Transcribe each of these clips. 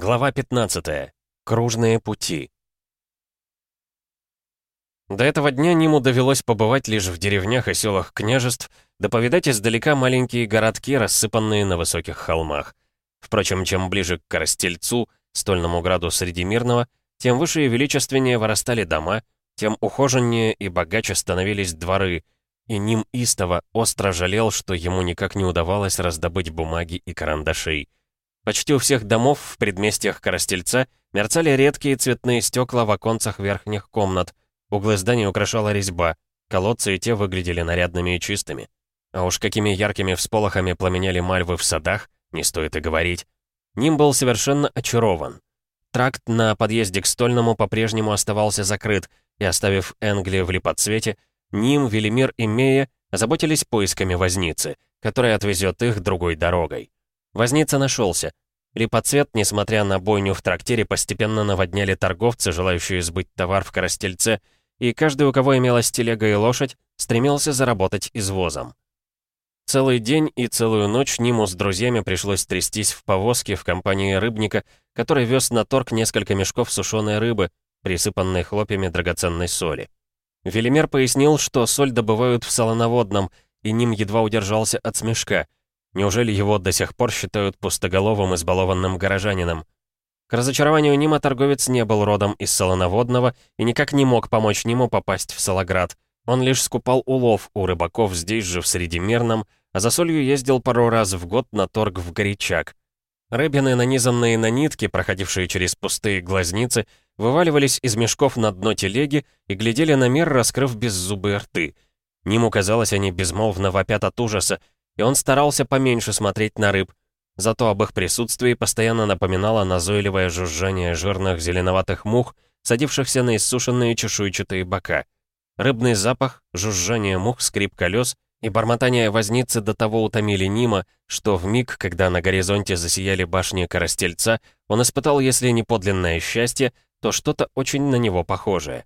Глава 15. Кружные пути. До этого дня Ниму довелось побывать лишь в деревнях и селах княжеств, да повидать издалека маленькие городки, рассыпанные на высоких холмах. Впрочем, чем ближе к Коростельцу, стольному граду среди мирного, тем выше и величественнее вырастали дома, тем ухоженнее и богаче становились дворы, и Ним истово остро жалел, что ему никак не удавалось раздобыть бумаги и карандашей. Почти у всех домов в предместьях Коростельца мерцали редкие цветные стекла в оконцах верхних комнат. Углы зданий украшала резьба. Колодцы и те выглядели нарядными и чистыми. А уж какими яркими всполохами пламенели мальвы в садах, не стоит и говорить. Ним был совершенно очарован. Тракт на подъезде к Стольному по-прежнему оставался закрыт, и оставив Энгли в липоцвете, Ним, Велимир и Мея озаботились поисками возницы, которая отвезет их другой дорогой. Возница нашелся. Липоцвет, несмотря на бойню в трактире, постепенно наводняли торговцы, желающие сбыть товар в Коростельце, и каждый, у кого имелась телега и лошадь, стремился заработать извозом. Целый день и целую ночь Ниму с друзьями пришлось трястись в повозке в компании рыбника, который вез на торг несколько мешков сушеной рыбы, присыпанной хлопьями драгоценной соли. Велимер пояснил, что соль добывают в солоноводном, и Ним едва удержался от смешка — Неужели его до сих пор считают пустоголовым избалованным горожанином? К разочарованию Нима торговец не был родом из Солоноводного и никак не мог помочь Ниму попасть в Солоград. Он лишь скупал улов у рыбаков здесь же, в Средимирном, а за солью ездил пару раз в год на торг в Горячак. Рыбины, нанизанные на нитки, проходившие через пустые глазницы, вываливались из мешков на дно телеги и глядели на мир, раскрыв беззубые рты. Ниму казалось, они безмолвно вопят от ужаса, и он старался поменьше смотреть на рыб, зато об их присутствии постоянно напоминало назойливое жужжание жирных зеленоватых мух, садившихся на иссушенные чешуйчатые бока. Рыбный запах, жужжание мух, скрип колес и бормотание возницы до того утомили Нима, что в миг, когда на горизонте засияли башни Коростельца, он испытал, если не подлинное счастье, то что-то очень на него похожее.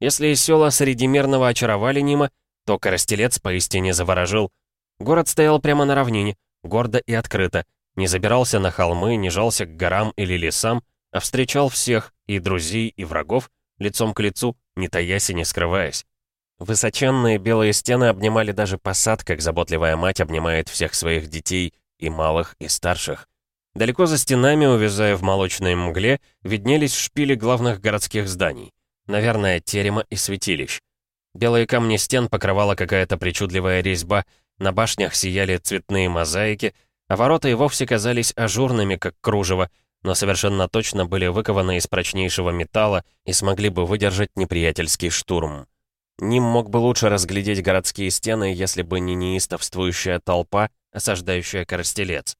Если села среди мирного очаровали Нима, то Коростелец поистине заворожил — Город стоял прямо на равнине, гордо и открыто, не забирался на холмы, не жался к горам или лесам, а встречал всех, и друзей, и врагов, лицом к лицу, не таясь и не скрываясь. Высоченные белые стены обнимали даже посад, как заботливая мать обнимает всех своих детей, и малых, и старших. Далеко за стенами, увязая в молочной мгле, виднелись шпили главных городских зданий. Наверное, терема и святилищ. Белые камни стен покрывала какая-то причудливая резьба, на башнях сияли цветные мозаики, а ворота и вовсе казались ажурными, как кружево, но совершенно точно были выкованы из прочнейшего металла и смогли бы выдержать неприятельский штурм. Ним мог бы лучше разглядеть городские стены, если бы не неистовствующая толпа, осаждающая Коростелец.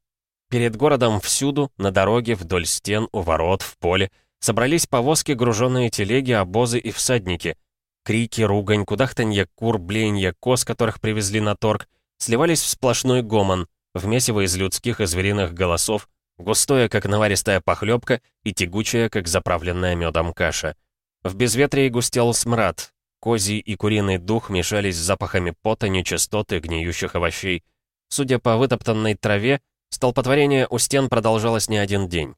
Перед городом всюду, на дороге, вдоль стен, у ворот, в поле, собрались повозки, груженные телеги, обозы и всадники. Крики, ругань, кудахтанье кур, блеянье коз, которых привезли на торг, сливались в сплошной гомон, в месиво из людских и звериных голосов, густое, как наваристая похлебка, и тягучее, как заправленная медом каша. В безветрии густел смрад. Козий и куриный дух мешались с запахами пота, нечистоты, гниющих овощей. Судя по вытоптанной траве, столпотворение у стен продолжалось не один день.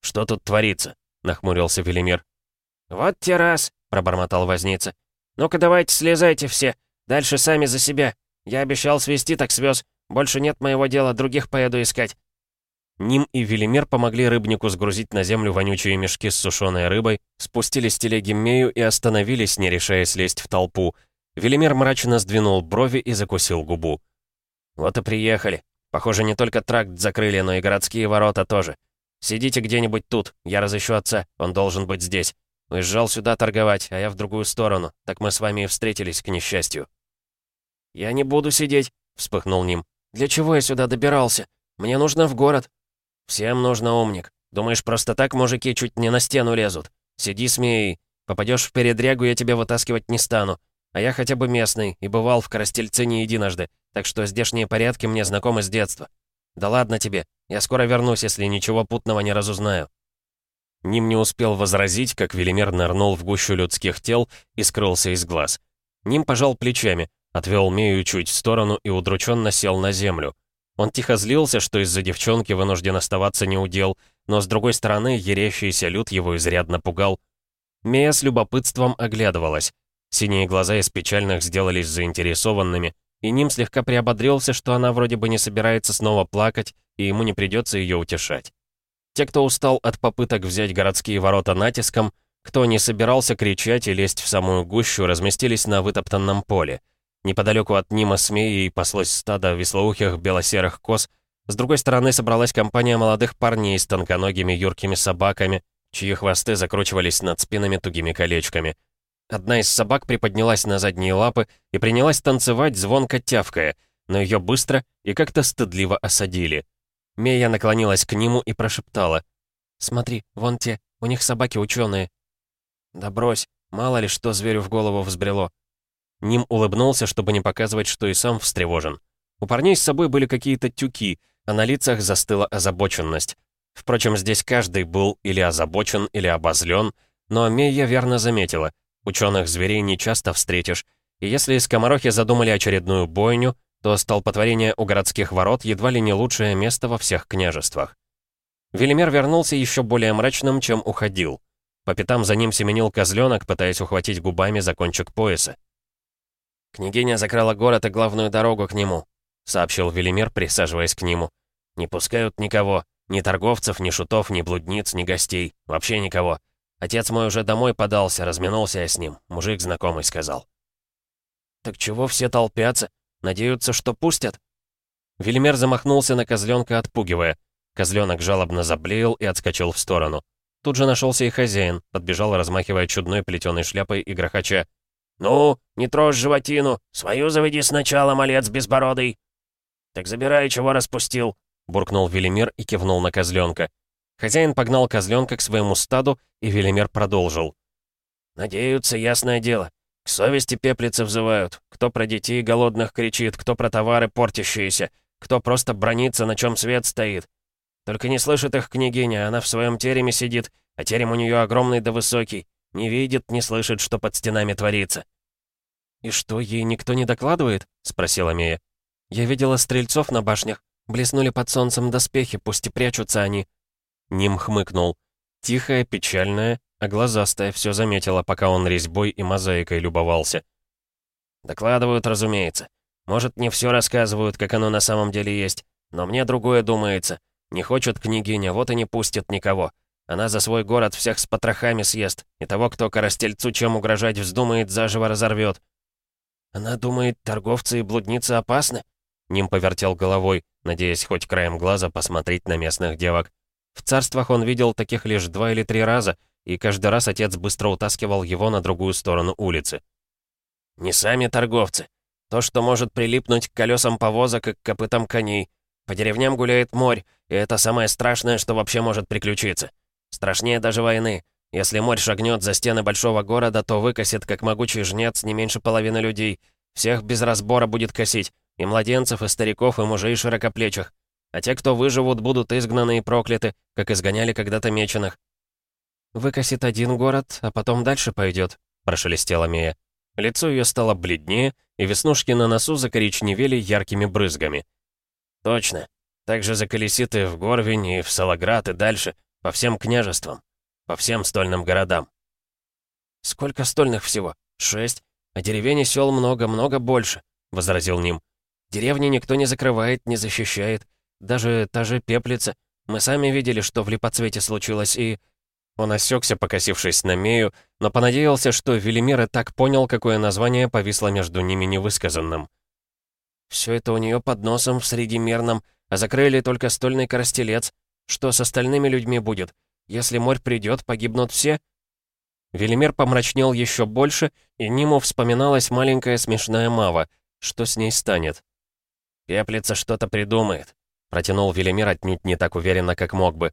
«Что тут творится?» — нахмурился Велимир. «Вот террас», — пробормотал возница. «Ну-ка давайте слезайте все. Дальше сами за себя. Я обещал свести, так свез. Больше нет моего дела, других поеду искать». Ним и Велимир помогли рыбнику сгрузить на землю вонючие мешки с сушеной рыбой, спустили с телеги Мею и остановились, не решаясь лезть в толпу. Велимир мрачно сдвинул брови и закусил губу. «Вот и приехали. Похоже, не только тракт закрыли, но и городские ворота тоже. Сидите где-нибудь тут, я разыщу отца, он должен быть здесь. Уезжал сюда торговать, а я в другую сторону, так мы с вами и встретились, к несчастью». «Я не буду сидеть», — вспыхнул Ним. «Для чего я сюда добирался? Мне нужно в город». «Всем нужно умник. Думаешь, просто так мужики чуть не на стену лезут? Сиди, смей. Попадешь в передрягу, я тебя вытаскивать не стану. А я хотя бы местный и бывал в Коростельце не единожды, так что здешние порядки мне знакомы с детства. Да ладно тебе, я скоро вернусь, если ничего путного не разузнаю». Ним не успел возразить, как Велимир нырнул в гущу людских тел и скрылся из глаз. Ним пожал плечами, Отвел Мею чуть в сторону и удрученно сел на землю. Он тихо злился, что из-за девчонки вынужден оставаться неудел, но с другой стороны, ерещийся люд его изрядно пугал. Мия с любопытством оглядывалась. Синие глаза из печальных сделались заинтересованными, и Ним слегка приободрился, что она вроде бы не собирается снова плакать, и ему не придется ее утешать. Те, кто устал от попыток взять городские ворота натиском, кто не собирался кричать и лезть в самую гущу, разместились на вытоптанном поле. Неподалеку от Нима с Мией паслось стадо веслоухих белосерых коз, с другой стороны собралась компания молодых парней с тонконогими юркими собаками, чьи хвосты закручивались над спинами тугими колечками. Одна из собак приподнялась на задние лапы и принялась танцевать, звонко тявкая, но ее быстро и как-то стыдливо осадили. Мея наклонилась к нему и прошептала. «Смотри, вон те, у них собаки ученые. «Да брось, мало ли что зверю в голову взбрело». Ним улыбнулся, чтобы не показывать, что и сам встревожен. У парней с собой были какие-то тюки, а на лицах застыла озабоченность. Впрочем, здесь каждый был или озабочен, или обозлен, но Мея верно заметила, ученых зверей не часто встретишь, и если скоморохи задумали очередную бойню, то столпотворение у городских ворот едва ли не лучшее место во всех княжествах. Велимер вернулся еще более мрачным, чем уходил. По пятам за ним семенил козленок, пытаясь ухватить губами за кончик пояса. «Княгиня закрыла город и главную дорогу к нему», — сообщил Велимир, присаживаясь к нему. «Не пускают никого. Ни торговцев, ни шутов, ни блудниц, ни гостей. Вообще никого. Отец мой уже домой подался, разминулся я с ним. Мужик знакомый сказал». «Так чего все толпятся? Надеются, что пустят?» Велимир замахнулся на козленка, отпугивая. Козленок жалобно заблеял и отскочил в сторону. Тут же нашелся и хозяин, подбежал, размахивая чудной плетеной шляпой и грохоча. «Ну, не трожь животину! Свою заведи сначала, малец безбородый!» «Так забирай, чего распустил!» — буркнул Велимир и кивнул на козленка. Хозяин погнал козленка к своему стаду, и Велимир продолжил. «Надеются, ясное дело. К совести пеплицы взывают. Кто про детей голодных кричит, кто про товары портящиеся, кто просто бронится, на чем свет стоит. Только не слышит их княгиня, она в своем тереме сидит, а терем у нее огромный да высокий. Не видит, не слышит, что под стенами творится». «И что, ей никто не докладывает?» — спросила Мея. «Я видела стрельцов на башнях. Блеснули под солнцем доспехи, пусть и прячутся они». Ним хмыкнул. Тихая, печальная, а глазастая все заметила, пока он резьбой и мозаикой любовался. «Докладывают, разумеется. Может, не все рассказывают, как оно на самом деле есть, но мне другое думается. Не хочет княгиня, вот и не пустит никого. Она за свой город всех с потрохами съест, и того, кто коростельцу чем угрожать вздумает, заживо разорвет. «Она думает, торговцы и блудницы опасны?» Ним повертел головой, надеясь хоть краем глаза посмотреть на местных девок. В царствах он видел таких лишь два или три раза, и каждый раз отец быстро утаскивал его на другую сторону улицы. «Не сами торговцы. То, что может прилипнуть к колесам повозок и к копытам коней. По деревням гуляет морь, и это самое страшное, что вообще может приключиться. Страшнее даже войны. Если морь шагнет за стены большого города, то выкосит, как могучий жнец, не меньше половины людей. Всех без разбора будет косить. И младенцев, и стариков, и мужей широкоплечих. А те, кто выживут, будут изгнаны и прокляты, как изгоняли когда-то меченых. «Выкосит один город, а потом дальше пойдет», — прошелестела Мия. Лицо ее стало бледнее, и веснушки на носу закоричневели яркими брызгами. «Точно. Так же заколесит и в Горвень, и в Салаград, и дальше, по всем княжествам, по всем стольным городам». «Сколько стольных всего? Шесть? А деревень и сел много-много больше», — возразил Ним. «Деревни никто не закрывает, не защищает. Даже та же Пеплица. Мы сами видели, что в Липоцвете случилось, и...» Он осекся, покосившись на Мею, но понадеялся, что Велимир и так понял, какое название повисло между ними невысказанным. Все это у нее под носом в Средимерном, а закрыли только стольный коростелец. Что с остальными людьми будет? Если морь придет, погибнут все?» Велимир помрачнел еще больше, и Ниму вспоминалась маленькая смешная Мава. Что с ней станет? «Пеплица что-то придумает», — протянул Велимир отнюдь не так уверенно, как мог бы.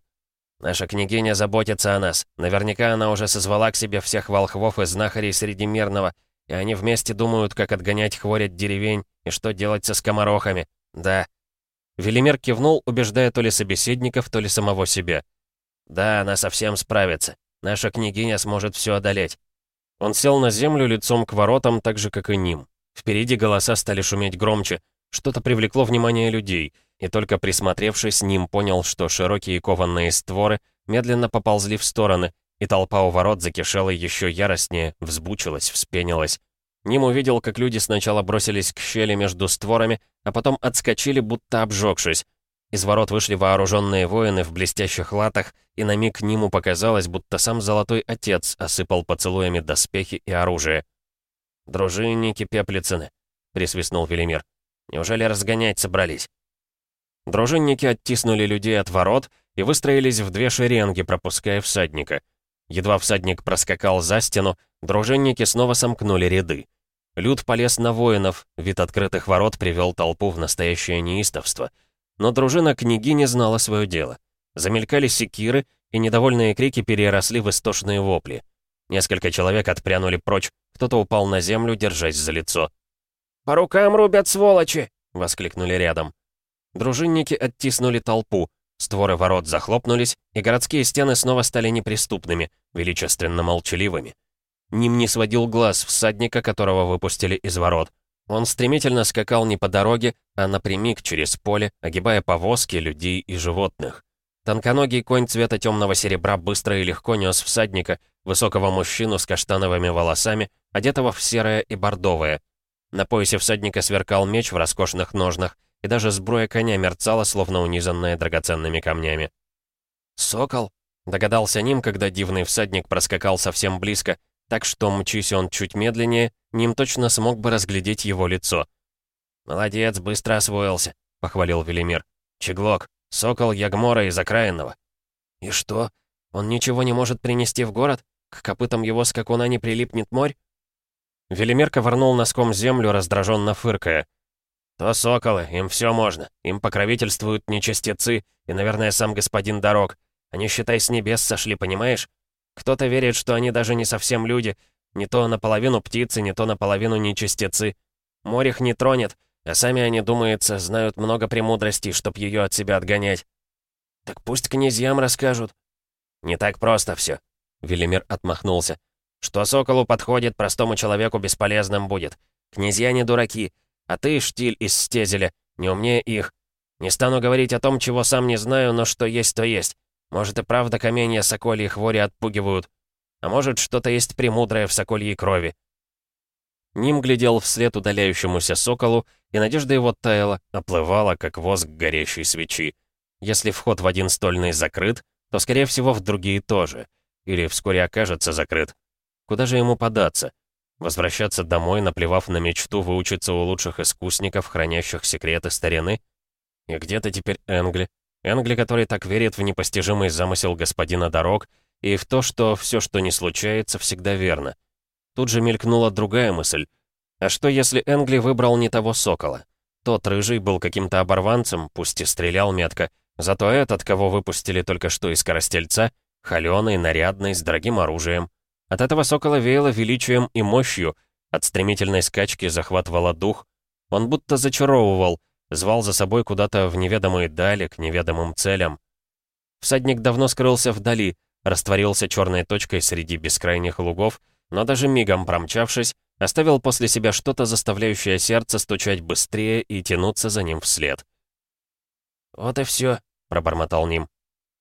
«Наша княгиня заботится о нас. Наверняка она уже созвала к себе всех волхвов и знахарей Средимерного, и они вместе думают, как отгонять хворь от деревень и что делать со скоморохами. Да». Велимир кивнул, убеждая то ли собеседников, то ли самого себя. «Да, она совсем справится. Наша княгиня сможет все одолеть». Он сел на землю лицом к воротам, так же, как и ним. Впереди голоса стали шуметь громче. Что-то привлекло внимание людей, и только присмотревшись, Ним понял, что широкие кованные створы медленно поползли в стороны, и толпа у ворот закишела еще яростнее, взбучилась, вспенилась. Ним увидел, как люди сначала бросились к щели между створами, а потом отскочили, будто обжегшись. Из ворот вышли вооруженные воины в блестящих латах, и на миг Ниму показалось, будто сам Золотой Отец осыпал поцелуями доспехи и оружие. «Дружинники Пеплицыны», — присвистнул Велимир. «Неужели разгонять собрались?» Дружинники оттиснули людей от ворот и выстроились в две шеренги, пропуская всадника. Едва всадник проскакал за стену, дружинники снова сомкнули ряды. Люд полез на воинов, вид открытых ворот привел толпу в настоящее неистовство. Но дружина книги не знала свое дело. Замелькали секиры, и недовольные крики переросли в истошные вопли. Несколько человек отпрянули прочь, кто-то упал на землю, держась за лицо. «По рукам рубят, сволочи!» — воскликнули рядом. Дружинники оттиснули толпу, створы ворот захлопнулись, и городские стены снова стали неприступными, величественно молчаливыми. Ним не сводил глаз всадника, которого выпустили из ворот. Он стремительно скакал не по дороге, а напрямик через поле, огибая повозки, людей и животных. Тонконогий конь цвета темного серебра быстро и легко нес всадника, высокого мужчину с каштановыми волосами, одетого в серое и бордовое. На поясе всадника сверкал меч в роскошных ножнах, и даже сбруя коня мерцала, словно унизанная драгоценными камнями. «Сокол?» — догадался Ним, когда дивный всадник проскакал совсем близко, так что, мчись он чуть медленнее, Ним точно смог бы разглядеть его лицо. «Молодец, быстро освоился», — похвалил Велимир. «Чеглок, сокол Ягмора из окраинного». «И что? Он ничего не может принести в город? К копытам его скакуна не прилипнет морь?» Велимир ковырнул носком землю, раздраженно фыркая. «То соколы, им все можно. Им покровительствуют нечестецы и, наверное, сам господин Дорог. Они, считай, с небес сошли, понимаешь? Кто-то верит, что они даже не совсем люди. Не то наполовину птицы, не то наполовину нечестецы. Море их не тронет, а сами они, думается, знают много премудростей, чтоб ее от себя отгонять. Так пусть князьям расскажут. Не так просто все. Велимир отмахнулся. Что соколу подходит, простому человеку бесполезным будет. Князья не дураки. А ты, штиль из стезеля, не умнее их. Не стану говорить о том, чего сам не знаю, но что есть, то есть. Может и правда каменья сокольи хвори отпугивают. А может, что-то есть премудрое в сокольей крови. Ним глядел вслед удаляющемуся соколу, и надежда его таяла, оплывала, как воск горящей свечи. Если вход в один стольный закрыт, то, скорее всего, в другие тоже. Или вскоре окажется закрыт. Куда же ему податься? Возвращаться домой, наплевав на мечту выучиться у лучших искусников, хранящих секреты старины? И где-то теперь Энгли? Энгли, который так верит в непостижимый замысел господина дорог и в то, что все, что не случается, всегда верно. Тут же мелькнула другая мысль. А что, если Энгли выбрал не того сокола? Тот рыжий был каким-то оборванцем, пусть и стрелял метко, зато этот, кого выпустили только что из коростельца, холёный, нарядный, с дорогим оружием. От этого сокола веяло величием и мощью, от стремительной скачки захватывало дух. Он будто зачаровывал, звал за собой куда-то в неведомые дали, к неведомым целям. Всадник давно скрылся вдали, растворился черной точкой среди бескрайних лугов, но даже мигом промчавшись, оставил после себя что-то, заставляющее сердце стучать быстрее и тянуться за ним вслед. «Вот и все», — пробормотал Ним.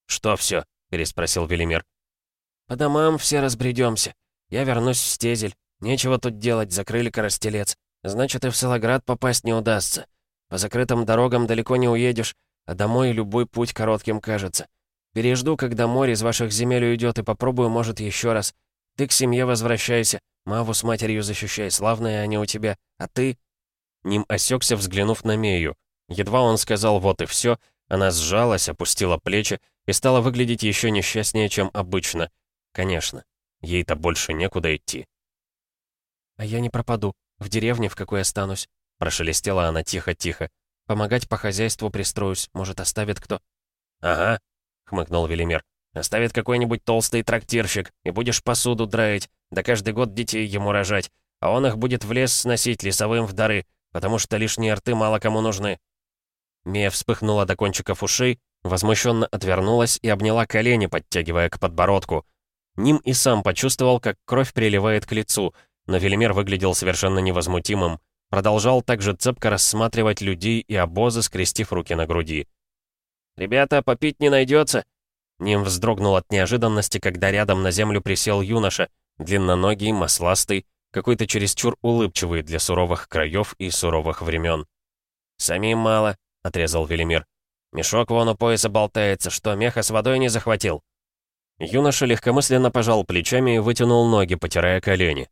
«Что все?» — переспросил Велимир. «По домам все разбредемся. Я вернусь в Стезель. Нечего тут делать, закрыли коростелец. Значит, и в Солоград попасть не удастся. По закрытым дорогам далеко не уедешь, а домой любой путь коротким кажется. Пережду, когда море из ваших земель уйдет, и попробую, может, еще раз. Ты к семье возвращайся, Маву с матерью защищай, славные они у тебя. А ты...» Ним осекся, взглянув на Мею. Едва он сказал «вот и все», она сжалась, опустила плечи и стала выглядеть еще несчастнее, чем обычно. Конечно, ей-то больше некуда идти. «А я не пропаду. В деревне в какой останусь?» Прошелестела она тихо-тихо. «Помогать по хозяйству пристроюсь. Может, оставит кто?» «Ага», — хмыкнул Велимир. «Оставит какой-нибудь толстый трактирщик, и будешь посуду драить, да каждый год детей ему рожать, а он их будет в лес сносить лесовым в дары, потому что лишние рты мало кому нужны». Мия вспыхнула до кончиков ушей, возмущенно отвернулась и обняла колени, подтягивая к подбородку — Ним и сам почувствовал, как кровь приливает к лицу, но Велимир выглядел совершенно невозмутимым. Продолжал также цепко рассматривать людей и обозы, скрестив руки на груди. «Ребята, попить не найдется?» Ним вздрогнул от неожиданности, когда рядом на землю присел юноша, длинноногий, масластый, какой-то чересчур улыбчивый для суровых краев и суровых времен. «Самим мало», — отрезал Велимир. «Мешок вон у пояса болтается, что, меха с водой не захватил?» Юноша легкомысленно пожал плечами и вытянул ноги, потирая колени.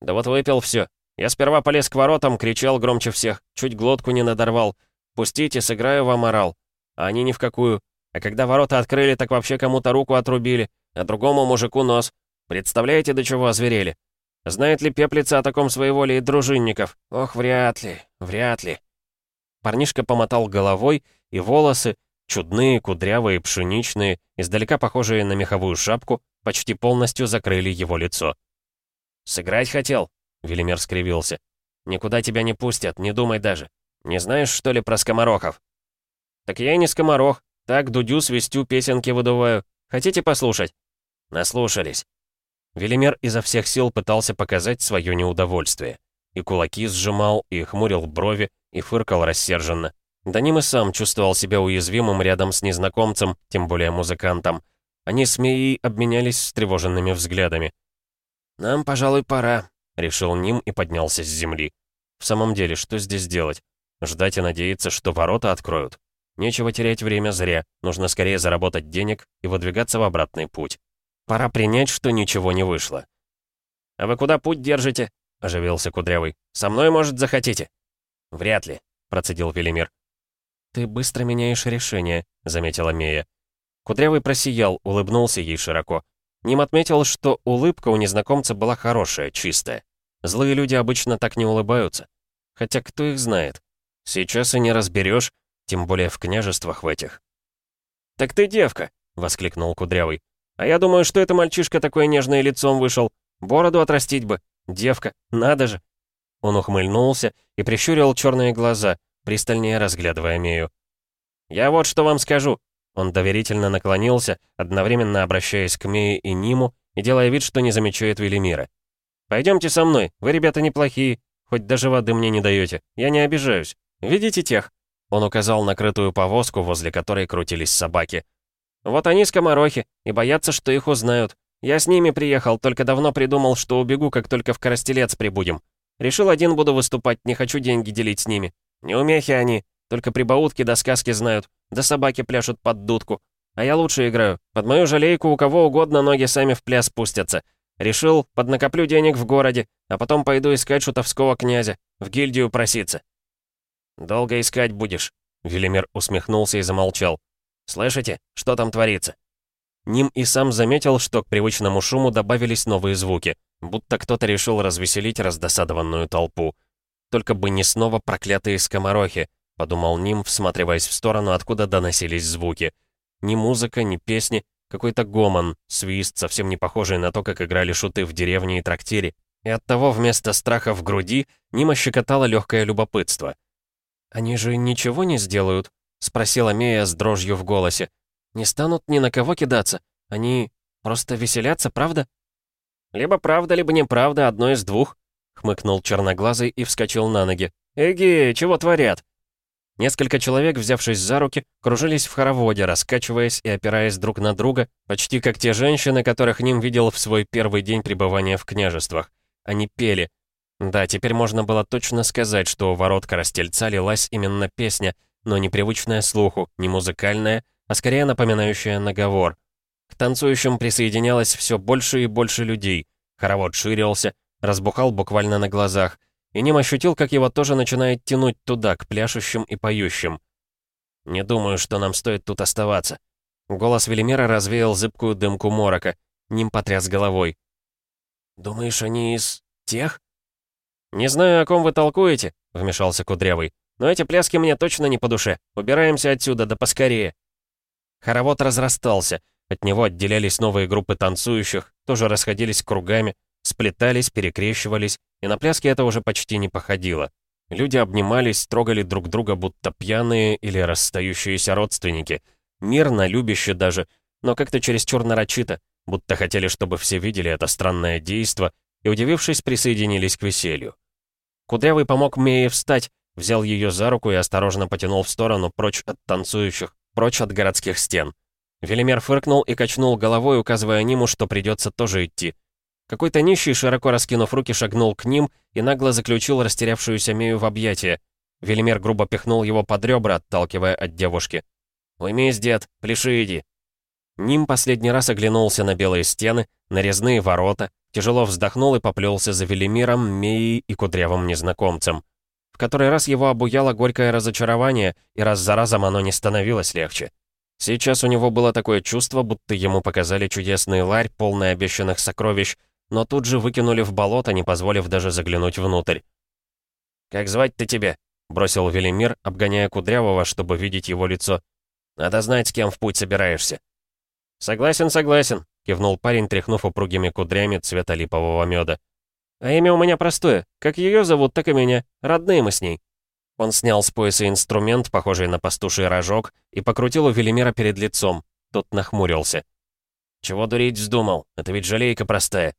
«Да вот выпил все. Я сперва полез к воротам, кричал громче всех, чуть глотку не надорвал. «Пустите, сыграю вам орал». А они ни в какую. А когда ворота открыли, так вообще кому-то руку отрубили, а другому мужику нос. Представляете, до чего озверели? Знает ли пеплица о таком своеволии дружинников? Ох, вряд ли, вряд ли. Парнишка помотал головой, и волосы, чудные, кудрявые, пшеничные, издалека похожие на меховую шапку, почти полностью закрыли его лицо. «Сыграть хотел?» — Велимир скривился. «Никуда тебя не пустят, не думай даже. Не знаешь, что ли, про скоморохов?» «Так я и не скоморох. Так, дудю, свистю, песенки выдуваю. Хотите послушать?» «Наслушались». Велимир изо всех сил пытался показать свое неудовольствие. И кулаки сжимал, и хмурил брови, и фыркал рассерженно. Даним и сам чувствовал себя уязвимым рядом с незнакомцем, тем более музыкантом. Они с Мией обменялись встревоженными взглядами. «Нам, пожалуй, пора», — решил Ним и поднялся с земли. В самом деле, что здесь делать? Ждать и надеяться, что ворота откроют? Нечего терять время зря, нужно скорее заработать денег и выдвигаться в обратный путь. Пора принять, что ничего не вышло. «А вы куда путь держите?» — оживился Кудрявый. «Со мной, может, захотите?» «Вряд ли», — процедил Велимир. «Ты быстро меняешь решение», — заметила Мея. Кудрявый просиял, улыбнулся ей широко. Ним отметил, что улыбка у незнакомца была хорошая, чистая. Злые люди обычно так не улыбаются. Хотя кто их знает? Сейчас и не разберешь, тем более в княжествах в этих. «Так ты девка!» — воскликнул Кудрявый. «А я думаю, что это мальчишка такое нежное лицом вышел. Бороду отрастить бы. Девка, надо же!» Он ухмыльнулся и прищурил черные глаза, пристальнее разглядывая Мею. «Я вот что вам скажу». Он доверительно наклонился, одновременно обращаясь к Мее и Ниму и делая вид, что не замечает Велимира. «Пойдемте со мной, вы ребята неплохие, хоть даже воды мне не даете, я не обижаюсь. Видите тех?» Он указал на крытую повозку, возле которой крутились собаки. «Вот они скоморохи, и боятся, что их узнают. Я с ними приехал, только давно придумал, что убегу, как только в Коростелец прибудем. Решил один буду выступать, не хочу деньги делить с ними. Неумехи они, только прибаутки до сказки знают, да собаки пляшут под дудку. А я лучше играю. Под мою жалейку у кого угодно ноги сами в пляс пустятся. Решил, поднакоплю денег в городе, а потом пойду искать шутовского князя, в гильдию проситься». «Долго искать будешь», — Велимир усмехнулся и замолчал. «Слышите, что там творится?» Ним и сам заметил, что к привычному шуму добавились новые звуки, будто кто-то решил развеселить раздосадованную толпу. Только бы не снова проклятые скоморохи, подумал Ним, всматриваясь в сторону, откуда доносились звуки. Ни музыка, ни песни, какой-то гомон, свист, совсем не похожий на то, как играли шуты в деревне и трактире. И оттого вместо страха в груди Нима щекотало легкое любопытство. «Они же ничего не сделают?» — спросила Мея с дрожью в голосе. «Не станут ни на кого кидаться? Они просто веселятся, правда?» «Либо правда, либо неправда, одно из двух», — хмыкнул черноглазый и вскочил на ноги. «Эги, чего творят?» Несколько человек, взявшись за руки, кружились в хороводе, раскачиваясь и опираясь друг на друга, почти как те женщины, которых Ним видел в свой первый день пребывания в княжествах. Они пели. Да, теперь можно было точно сказать, что у ворот Коростельца лилась именно песня, но не привычная слуху, не музыкальная, а скорее напоминающая наговор. К танцующим присоединялось все больше и больше людей. Хоровод ширился, разбухал буквально на глазах, и Ним ощутил, как его тоже начинает тянуть туда, к пляшущим и поющим. «Не думаю, что нам стоит тут оставаться». Голос Велимира развеял зыбкую дымку морока. Ним потряс головой. «Думаешь, они из... тех?» «Не знаю, о ком вы толкуете», — вмешался Кудрявый. «Но эти пляски мне точно не по душе. Убираемся отсюда, да поскорее». Хоровод разрастался. От него отделялись новые группы танцующих, тоже расходились кругами, сплетались, перекрещивались, и на пляске это уже почти не походило. Люди обнимались, трогали друг друга, будто пьяные или расстающиеся родственники. Мирно, любяще даже, но как-то чересчур нарочито, будто хотели, чтобы все видели это странное действо, и, удивившись, присоединились к веселью. Кудрявый помог Мее встать, взял ее за руку и осторожно потянул в сторону, прочь от танцующих, прочь от городских стен. Велимер фыркнул и качнул головой, указывая Ниму, что придется тоже идти. Какой-то нищий, широко раскинув руки, шагнул к ним и нагло заключил растерявшуюся Мею в объятия. Велимер грубо пихнул его под ребра, отталкивая от девушки. «Уймись, дед, пляши иди». Ним последний раз оглянулся на белые стены, на резные ворота, тяжело вздохнул и поплелся за Велимиром, Меей и кудрявым незнакомцем. В который раз его обуяло горькое разочарование, и раз за разом оно не становилось легче. Сейчас у него было такое чувство, будто ему показали чудесный ларь, полный обещанных сокровищ, но тут же выкинули в болото, не позволив даже заглянуть внутрь. «Как звать-то тебя?» — бросил Велимир, обгоняя Кудрявого, чтобы видеть его лицо. «Надо знать, с кем в путь собираешься». «Согласен, согласен», — кивнул парень, тряхнув упругими кудрями цвета липового меда. «А имя у меня простое. Как ее зовут, так и меня. Родные мы с ней». Он снял с пояса инструмент, похожий на пастуший рожок, и покрутил у Велимира перед лицом. Тот нахмурился. «Чего дурить вздумал? Это ведь жалейка простая».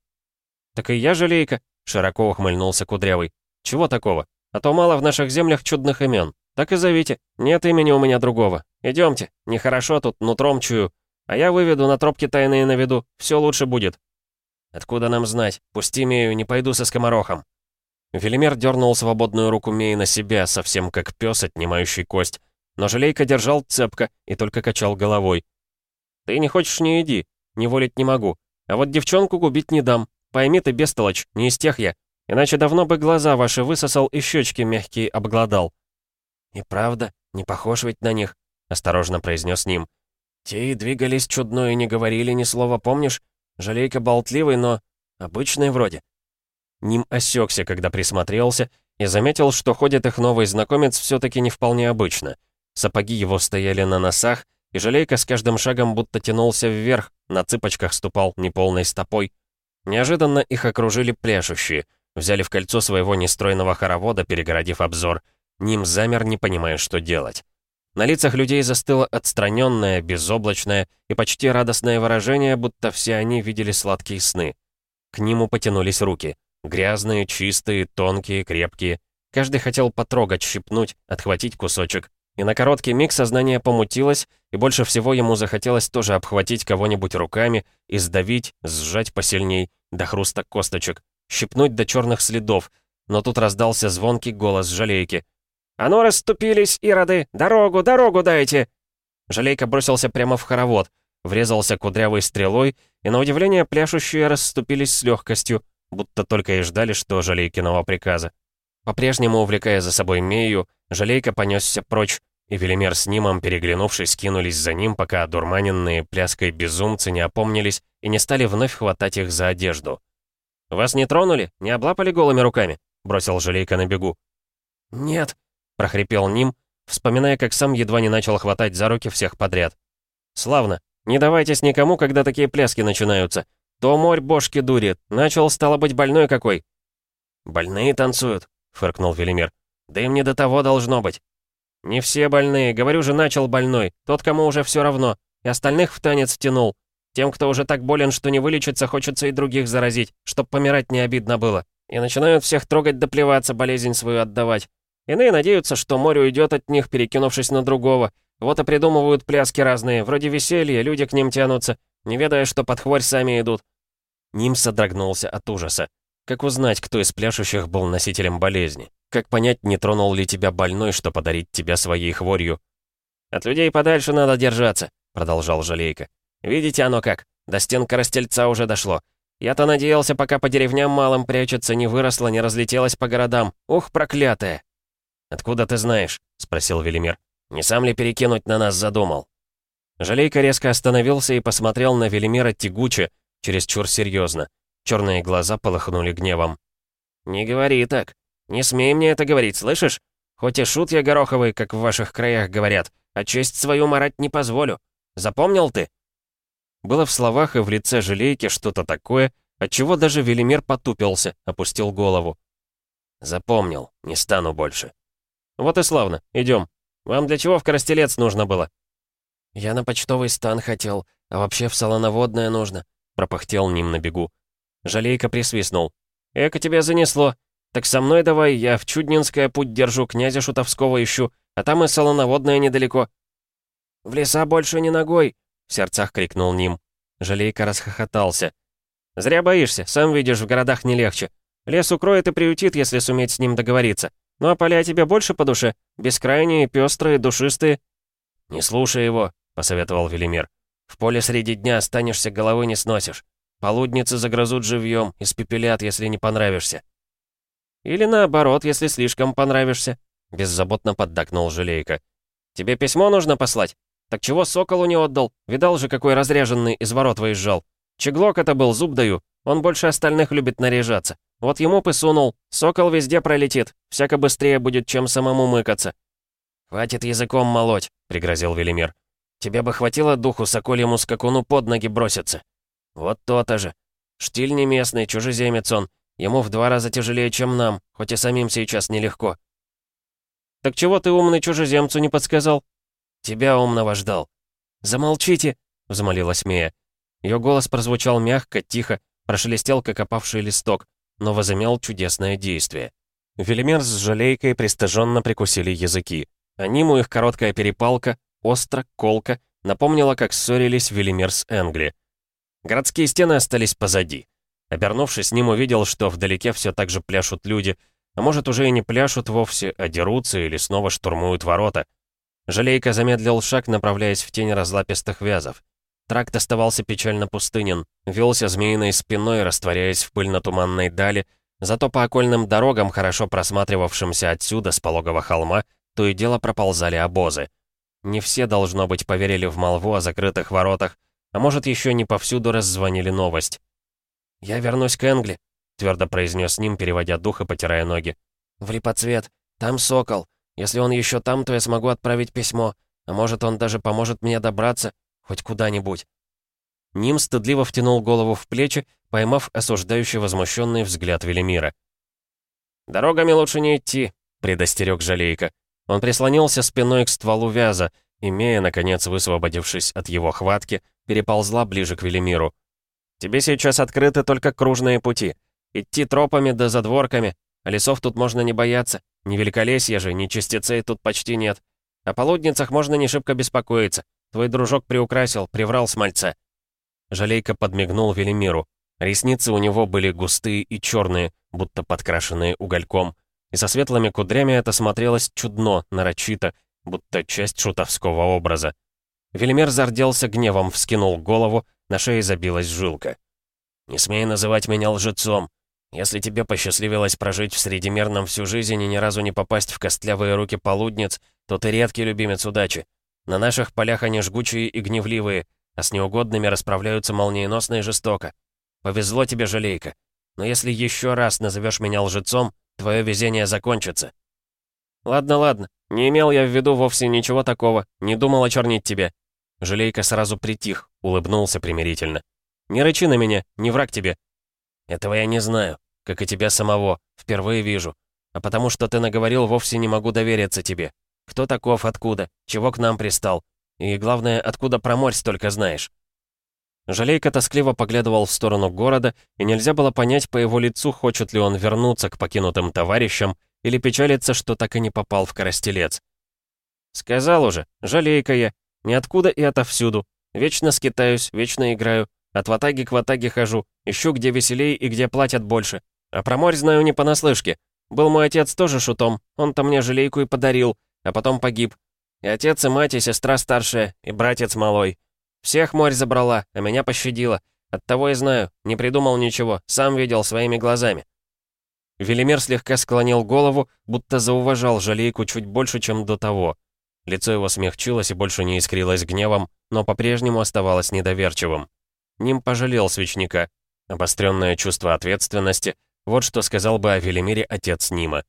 «Так и я жалейка», — широко ухмыльнулся Кудрявый. «Чего такого? А то мало в наших землях чудных имен. Так и зовите. Нет имени у меня другого. Идемте. Нехорошо тут, нутром чую. А я выведу на тропки тайные наведу. Все лучше будет». «Откуда нам знать? Пусти Мею, не пойду со скоморохом». Велимер дернул свободную руку Меи на себя, совсем как пес, отнимающий кость. Но Желейка держал цепко и только качал головой. «Ты не хочешь, не иди. Не волить не могу. А вот девчонку губить не дам. Пойми ты, бестолочь, не из тех я. Иначе давно бы глаза ваши высосал и щечки мягкие обглодал». «И правда, не похож ведь на них», — осторожно произнес Ним. «Те и двигались чудно и не говорили ни слова, помнишь? Жалейка болтливый, но обычный вроде». Ним осекся, когда присмотрелся, и заметил, что ходит их новый знакомец все-таки не вполне обычно. Сапоги его стояли на носах, и жалейка с каждым шагом будто тянулся вверх, на цыпочках ступал неполной стопой. Неожиданно их окружили пляшущие, взяли в кольцо своего нестройного хоровода, перегородив обзор. Ним замер, не понимая, что делать. На лицах людей застыло отстраненное, безоблачное и почти радостное выражение, будто все они видели сладкие сны. К нему потянулись руки. Грязные, чистые, тонкие, крепкие. Каждый хотел потрогать, щипнуть, отхватить кусочек. И на короткий миг сознание помутилось, и больше всего ему захотелось тоже обхватить кого-нибудь руками и сдавить, сжать посильней, до хруста косточек, щипнуть до черных следов. Но тут раздался звонкий голос жалейки. «А ну, расступились, ироды! Дорогу, дорогу дайте!» Жалейка бросился прямо в хоровод, врезался кудрявой стрелой, и, на удивление, пляшущие расступились с легкостью, будто только и ждали, что Жалейкиного приказа. По-прежнему увлекая за собой Мею, Жалейка понесся прочь, и Велимер с Нимом, переглянувшись, кинулись за ним, пока одурманенные пляской безумцы не опомнились и не стали вновь хватать их за одежду. «Вас не тронули? Не облапали голыми руками?» — бросил Жалейка на бегу. «Нет», — прохрипел Ним, вспоминая, как сам едва не начал хватать за руки всех подряд. «Славно. Не давайтесь никому, когда такие пляски начинаются. То морь бошки дурит. Начал, стало быть, больной какой». «Больные танцуют», — фыркнул Велимир. «Да им не до того должно быть». «Не все больные. Говорю же, начал больной. Тот, кому уже все равно. И остальных в танец втянул. Тем, кто уже так болен, что не вылечится, хочется и других заразить, чтоб помирать не обидно было. И начинают всех трогать доплеваться, болезнь свою отдавать. Иные надеются, что море уйдет от них, перекинувшись на другого. Вот и придумывают пляски разные, вроде веселья, люди к ним тянутся, не ведая, что под хворь сами идут. Ним содрогнулся от ужаса. Как узнать, кто из пляшущих был носителем болезни? Как понять, не тронул ли тебя больной, что подарить тебя своей хворью? «От людей подальше надо держаться», — продолжал Жалейка. «Видите оно как? До стен Коростельца уже дошло. Я-то надеялся, пока по деревням малым прячется, не выросла, не разлетелась по городам. Ух, проклятая!» «Откуда ты знаешь?» — спросил Велимир. «Не сам ли перекинуть на нас задумал?» Жалейка резко остановился и посмотрел на Велимира тягуче, чересчур серьезно. Черные глаза полыхнули гневом. «Не говори так. Не смей мне это говорить, слышишь? Хоть и шут я гороховый, как в ваших краях говорят, а честь свою марать не позволю. Запомнил ты?» Было в словах и в лице Жалейки что-то такое, отчего даже Велимир потупился, опустил голову. «Запомнил, не стану больше». «Вот и славно, идем. Вам для чего в Коростелец нужно было?» «Я на почтовый стан хотел, а вообще в Солоноводное нужно», — пропыхтел Ним на бегу. Жалейка присвистнул. «Эко тебя занесло. Так со мной давай, я в Чуднинское путь держу, князя Шутовского ищу, а там и Солоноводное недалеко». «В леса больше не ногой!» — в сердцах крикнул Ним. Жалейка расхохотался. «Зря боишься, сам видишь, в городах не легче. Лес укроет и приютит, если суметь с ним договориться. Ну а поля тебе больше по душе? Бескрайние, пестрые, душистые?» «Не слушай его», — посоветовал Велимир. «В поле среди дня останешься, головы не сносишь. Полудницы загрызут живьем, испепелят, если не понравишься». «Или наоборот, если слишком понравишься», — беззаботно поддакнул Желейка. «Тебе письмо нужно послать? Так чего Соколу не отдал? Видал же, какой разряженный из ворот выезжал. Чеглок это был, зуб даю. Он больше остальных любит наряжаться. Вот ему бы сунул. Сокол везде пролетит. Всяко быстрее будет, чем самому мыкаться». «Хватит языком молоть», — пригрозил Велимир. «Тебе бы хватило духу сокольему скакуну под ноги броситься». «Вот то-то же. Штиль не местный, чужеземец он. Ему в два раза тяжелее, чем нам, хоть и самим сейчас нелегко». «Так чего ты умный чужеземцу не подсказал?» «Тебя умного ждал». «Замолчите!» — взмолилась Мия. Ее голос прозвучал мягко, тихо, прошелестел, как опавший листок, но возымел чудесное действие. Велимир с Жалейкой пристыженно прикусили языки. Аниму их короткая перепалка, остро, колко, напомнила, как ссорились Велимир с Энгли. Городские стены остались позади. Обернувшись, Ним увидел, что вдалеке все так же пляшут люди, а может, уже и не пляшут вовсе, а дерутся или снова штурмуют ворота. Жалейка замедлил шаг, направляясь в тень разлапистых вязов. Тракт оставался печально пустынен, велся змеиной спиной, растворяясь в пыльно-туманной дали, зато по окольным дорогам, хорошо просматривавшимся отсюда, с пологого холма, то и дело проползали обозы. Не все, должно быть, поверили в молву о закрытых воротах, а может, еще не повсюду раззвонили новость. «Я вернусь к Энгли», — твердо произнес ним, переводя дух и потирая ноги. «В Липоцвет. Там сокол. Если он еще там, то я смогу отправить письмо. А может, он даже поможет мне добраться, Хоть куда-нибудь». Ним стыдливо втянул голову в плечи, поймав осуждающий возмущенный взгляд Велимира. «Дорогами лучше не идти», — предостерег Жалейка. Он прислонился спиной к стволу вяза, имея, наконец, высвободившись от его хватки, переползла ближе к Велимиру. «Тебе сейчас открыты только кружные пути. Идти тропами да задворками, а лесов тут можно не бояться. Ни великолесья же, ни частицей тут почти нет. О полудницах можно не шибко беспокоиться. Твой дружок приукрасил, приврал с мальца». Жалейка подмигнул Велимиру. Ресницы у него были густые и черные, будто подкрашенные угольком. И со светлыми кудрями это смотрелось чудно, нарочито, будто часть шутовского образа. Велимир зарделся гневом, вскинул голову, на шее забилась жилка. «Не смей называть меня лжецом. Если тебе посчастливилось прожить в Средимерном всю жизнь и ни разу не попасть в костлявые руки полудниц, то ты редкий любимец удачи. На наших полях они жгучие и гневливые, а с неугодными расправляются молниеносно и жестоко. Повезло тебе, жалейка. Но если еще раз назовешь меня лжецом, твое везение закончится. Ладно, ладно, не имел я в виду вовсе ничего такого, не думал очернить тебя. Жалейка сразу притих, улыбнулся примирительно. Не рычи на меня, не враг тебе. Этого я не знаю, как и тебя самого, впервые вижу. А потому что ты наговорил, вовсе не могу довериться тебе. Кто таков, откуда, чего к нам пристал? И главное, откуда про морь столько знаешь?» Жалейка тоскливо поглядывал в сторону города, и нельзя было понять по его лицу, хочет ли он вернуться к покинутым товарищам или печалится, что так и не попал в Коростелец. «Сказал уже, жалейка я, ниоткуда и отовсюду. Вечно скитаюсь, вечно играю, от ватаги к ватаге хожу, ищу, где веселей и где платят больше. А про морь знаю не понаслышке. Был мой отец тоже шутом, он-то мне жалейку и подарил, а потом погиб. И отец, и мать, и сестра старшая, и братец малой. Всех морь забрала, а меня пощадила. Оттого и знаю, не придумал ничего, сам видел своими глазами». Велимир слегка склонил голову, будто зауважал жалейку чуть больше, чем до того. Лицо его смягчилось и больше не искрилось гневом, но по-прежнему оставалось недоверчивым. Ним пожалел свечника. Обостренное чувство ответственности — вот что сказал бы о Велимире отец Нима.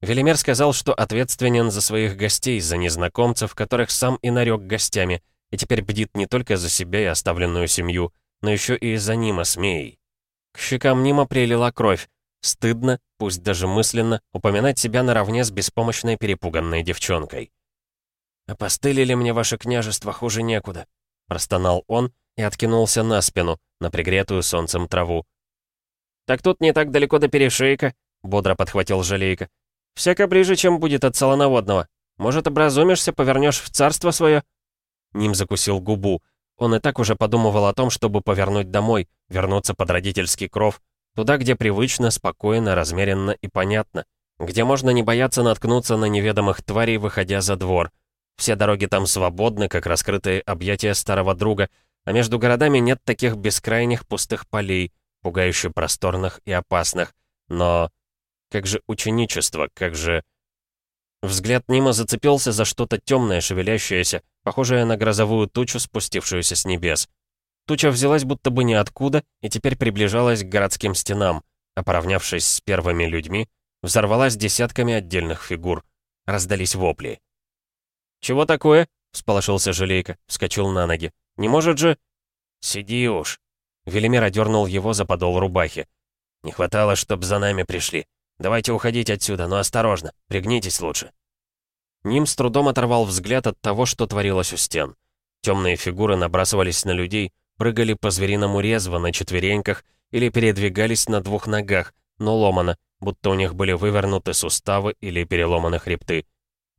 Велимир сказал, что ответственен за своих гостей, за незнакомцев, которых сам и нарек гостями, и теперь бдит не только за себя и оставленную семью, но еще и за Нима с Мией. К щекам Нима прилила кровь. Стыдно, пусть даже мысленно, упоминать себя наравне с беспомощной перепуганной девчонкой. «Опостылили мне ваше княжество, хуже некуда», — простонал он и откинулся на спину, на пригретую солнцем траву. «Так тут не так далеко до перешейка», — бодро подхватил Жалейка. «Всяко ближе, чем будет от солоноводного. Может, образумишься, повернешь в царство свое?» Ним закусил губу. Он и так уже подумывал о том, чтобы повернуть домой, вернуться под родительский кров, туда, где привычно, спокойно, размеренно и понятно, где можно не бояться наткнуться на неведомых тварей, выходя за двор. Все дороги там свободны, как раскрытые объятия старого друга, а между городами нет таких бескрайних пустых полей, пугающе просторных и опасных. Но как же ученичество, как же... Взгляд Нима зацепился за что-то темное, шевелящееся, похожее на грозовую тучу, спустившуюся с небес. Туча взялась будто бы ниоткуда и теперь приближалась к городским стенам, а поравнявшись с первыми людьми, взорвалась десятками отдельных фигур. Раздались вопли. «Чего такое?» — всполошился Желейка, вскочил на ноги. «Не может же...» «Сиди уж!» Велимир одернул его за подол рубахи. «Не хватало, чтоб за нами пришли. Давайте уходить отсюда, но осторожно, пригнитесь лучше». Ним с трудом оторвал взгляд от того, что творилось у стен. Темные фигуры набрасывались на людей, прыгали по-звериному резво на четвереньках или передвигались на двух ногах, но ломано, будто у них были вывернуты суставы или переломаны хребты.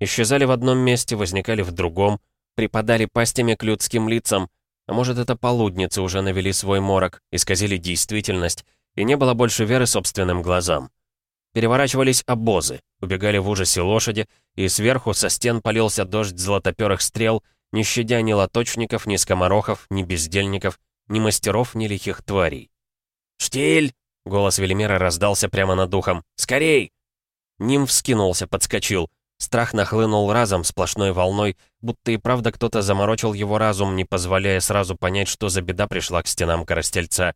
Исчезали в одном месте, возникали в другом, припадали пастями к людским лицам, а может, это полудницы уже навели свой морок, исказили действительность, и не было больше веры собственным глазам. Переворачивались обозы, убегали в ужасе лошади, и сверху со стен полился дождь золотоперых стрел, не щадя ни лоточников, ни скоморохов, ни бездельников, ни мастеров, ни лихих тварей. «Штиль!» — голос Велимира раздался прямо над духом. «Скорей!» Ним вскинулся, подскочил. Страх нахлынул разом, сплошной волной, будто и правда кто-то заморочил его разум, не позволяя сразу понять, что за беда пришла к стенам коростельца.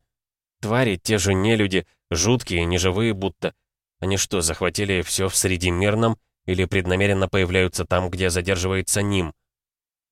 Твари, те же нелюди, жуткие, неживые будто, они что, захватили все в Средимирном или преднамеренно появляются там, где задерживается Ним?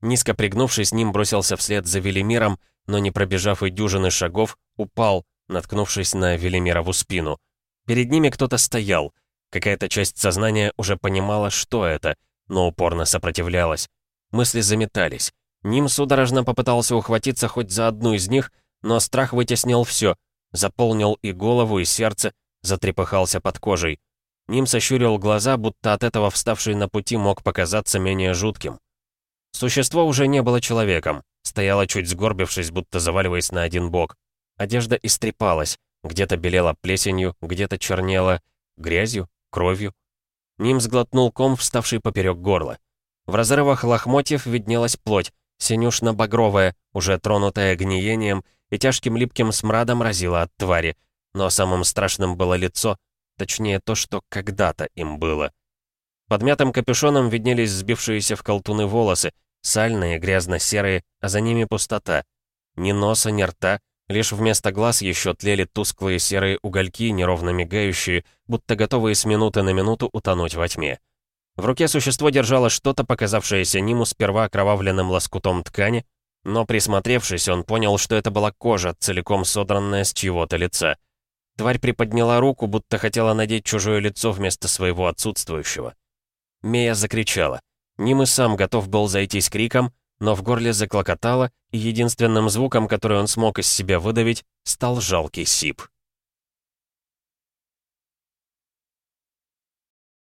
Низко пригнувшись, Ним бросился вслед за Велимиром, но не пробежав и дюжины шагов, упал, наткнувшись на Велимирову спину. Перед ними кто-то стоял. Какая-то часть сознания уже понимала, что это, но упорно сопротивлялась. Мысли заметались. Ним судорожно попытался ухватиться хоть за одну из них, но страх вытеснил все, заполнил и голову, и сердце, затрепыхался под кожей. Ним сощурил глаза, будто от этого вставший на пути мог показаться менее жутким. Существо уже не было человеком, стояло чуть сгорбившись, будто заваливаясь на один бок. Одежда истрепалась, где-то белела плесенью, где-то чернела грязью, кровью. Ним сглотнул ком, вставший поперек горла. В разрывах лохмотьев виднелась плоть, синюшно-багровая, уже тронутая гниением, и тяжким липким смрадом разила от твари, но самым страшным было лицо, точнее то, что когда-то им было. Под мятым капюшоном виднелись сбившиеся в колтуны волосы, сальные, грязно-серые, а за ними пустота. Ни носа, ни рта, лишь вместо глаз еще тлели тусклые серые угольки, неровно мигающие, будто готовые с минуты на минуту утонуть во тьме. В руке существо держало что-то, показавшееся Ниму сперва окровавленным лоскутом ткани, но присмотревшись, он понял, что это была кожа, целиком содранная с чьего-то лица. Тварь приподняла руку, будто хотела надеть чужое лицо вместо своего отсутствующего. Мея закричала. Ним и сам готов был зайти с криком, но в горле заклокотало, и единственным звуком, который он смог из себя выдавить, стал жалкий сип.